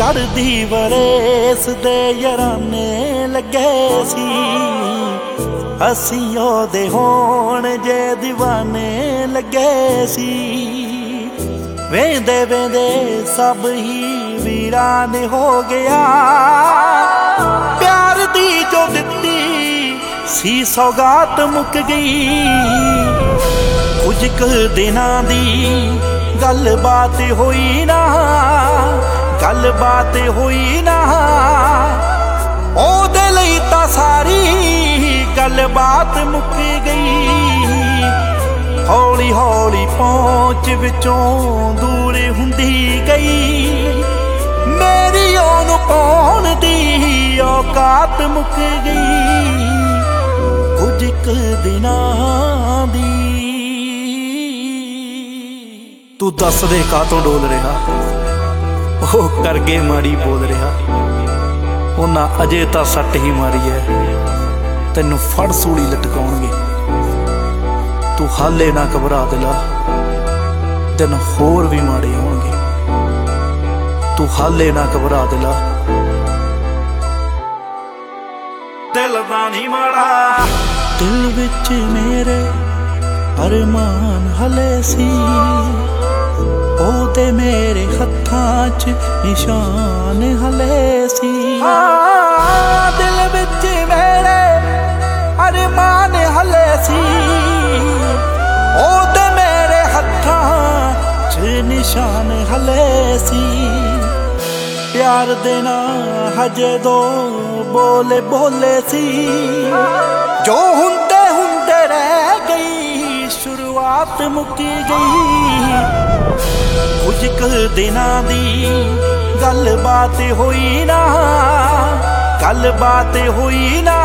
ਪੜਦੀ ਵਰੇਸ ਦੇ ਯਾਰਾਨੇ ਲੱਗੇ ਸੀ। ਅਸੀਂ ਉਹਦੇ ਹੋਣ ਜੇ دیਵਾਨੇ ਲੱਗੇ ਸੀ। ਵੇਂਦੇ ਵੇਂਦੇ ਸਭ ਹੀ ਵੀਰਾਨ ਹੋ ਗਿਆ। ਪਿਆਰ ਦੀ ਜੋ ਦਿੱਤੀ ਸੀ ਸੌਗਾਤ ਮੁੱਕ ਗਈ। ਕੁਝ ਕੁ ਦਿਨਾਂ ਦੀ ਗੱਲਬਾਤ ਹੋਈ ਨਾ। ਗੱਲਬਾਤ ਹੋਈ ਨਾ। ਉਹਦੇ ਲਈ ਤਾਂ ਸਾਰੀ ਗੱਲਬਾਤ ਮੁੱਕ ਗਈ। ਹੌਲੀ ਹੌਲੀ ਪਹੁੰਚ ਵਿੱਚੋਂ ਦੂਰ ਹੁੰਦੀ ਗਈ। ਮੇਰੀ ਉਹਨੂੰ ਪਾਉਣ ਦੀ ਔਕਾਤ ਮੁੱਕ ਗਈ। ਕੁਝ ਕੁ ਦਿਨਾਂ ਦੀ। ਤੂੰ ਦੱਸ ਦੇ ਕਾਤੋਂ ਡੋਲ ਰਿਹਾ? ਉਹ ਕਰਗੇ ਮਾੜੀ ਬੋਲ ਰਿਹਾ। ਉਹਨਾਂ ਅਜੇ ਤਾਂ ਸੱਟ ਹੀ ਮਾਰੀ ਐ ਤੈਨੂੰ ਫੜ ਸੂਲੀ ਲਟਕਾਉਣਗੇ। ਤੂੰ ਹਾਲੇ ਨਾ ਘਬਰਾ ਦਿਲਾ। ਦਿਨ ਹੋਰ ਵੀ ਮਾੜੇ ਆਉਣਗੇ ਤੂੰ ਹਾਲੇ ਨਾ ਘਬਰਾ ਦਿਲਾ। ਦਿਲ ਦਾ ਨਹੀਂ ਮਾੜਾ। ਦਿਲ ਵਿੱਚ ਮੇਰੇ ਅਰਮਾਨ ਹਲੇ ਸੀ। ਉਹ ਤੇ ਮੇਰੇ ਹੱਥਾਂ 'ਚ ਨਿਸ਼ਾਨ ਹਲੇ ਸੀ। ਹਾਂ, ਦਿਲ ਵਿੱਚ ਮੇਰੇ ਅਰਮਾਨ ਹਲੇ ਸੀ। ਉਹ ਤੇ ਮੇਰੇ ਹੱਥਾਂ 'ਚ ਨਿਸ਼ਾਨ ਹਲੇ ਸੀ। ਪਿਆਰ ਦੇ ਦੇਣਾ ਹਜੇ ਦੋ ਬੋਲੇ ਬੋਲੇ ਸੀ। ਜੋ ਹੁੰਦੇ ਸ਼ੁਰੂਆਤ ਮੁੱਕੀ ਗਈ। ਕੁਝ ਕੁ ਦਿਨਾਂ ਦੀ ਗੱਲਬਾਤ ਹੋਈ ਨਾ, ਗੱਲਬਾਤ ਹੋਈ ਨਾ।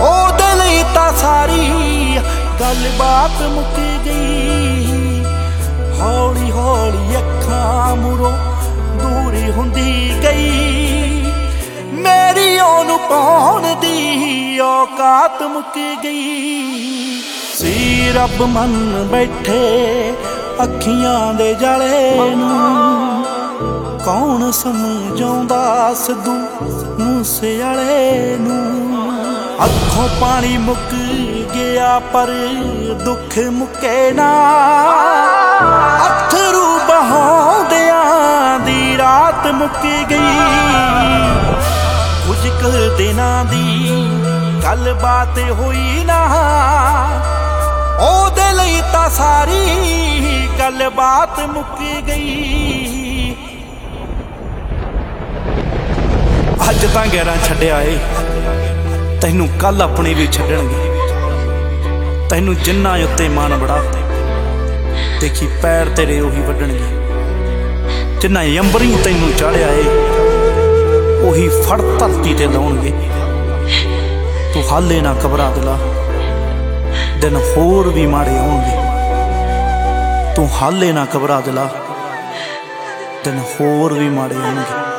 ਉਹਦੇ ਲਈ ਤਾਂ ਸਾਰੀ ਗੱਲਬਾਤ ਮੁੱਕੀ ਗਈ। ਹੌਲੀ ਹੌਲੀ ਅੱਖਾਂ ਮੁਰੋਂ ਦੂਰੀ ਹੁੰਦੀ ਗਈ। ਮੇਰੀ ਉਹਨੂੰ ਪਾਉਣ ਦੀ ਔਕਾਤ ਮੁੱਕ ਗਈ। ਸੀ ਰੱਬ ਮਨ ਬੈਠੇ ਅੱਖੀਆਂ ਦੇ ਜਲੇ ਨੂੰ। ਕੌਣ ਸਮਝਾਉਂਦਾ ਸਿੱਧੂ ਮੂਸੇ ਵਾਲੇ ਨੂੰ? ਅੱਖੋਂ ਪਾਣੀ ਮੁੱਕ ਗਿਆ ਪਰ ਦੁੱਖ ਮੁੱਕੇ ਨਾ। ਅਥਰੂ ਬਹਾਉਂਦਿਆਂ ਦੀ ਰਾਤ ਮੁੱਕ ਗਈ। ਕੁਝ ਕੁ ਦਿਨਾਂ ਦੀ ਗੱਲਬਾਤ ਹੋਈ ਨਾ। ਉਹਦੇ ਲਈ ਤਾਂ ਸਾਰੀ ਗੱਲਬਾਤ ਮੁੱਕ ਗਈ। ਅੱਜ ਤਾਂ ਗੈਰਾਂ ਛੱਡਿਆ ਏ ਤੈਨੂੰ ਕੱਲ ਆਪਣੇ ਵੀ ਛੱਡਣਗੇ। ਤੈਨੂੰ ਜਿੰਨਾ ਉੱਤੇ ਮਾਣ ਬੜਾ, ਦੇਖੀ ਪੈਰ ਤੇਰੇ ਉਹੀ ਵੱਢਣਗੇ। ਜਿੰਨਾ ਅੰਬਰੀ ਤੈਨੂੰ ਚੜਿਆ ਏ ਉਹੀ ਫੜ ਧਰਤੀ ਤੇ ਲਾਉਣਗੇ। ਤੂੰ ਹਾਲੇ ਨਾ ਘਬਰਾ ਦਿਲਾ। ਦਿਨ ਹੋਰ ਵੀ ਮਾੜੇ ਹੋਣਗੇ। ਤੂੰ ਹਾਲੇ ਨਾ ਘਬਰਾ ਦਿਲਾ ਦਿਨ ਹੋਰ ਵੀ ਮਾੜੇ ਹੋਣਗੇ।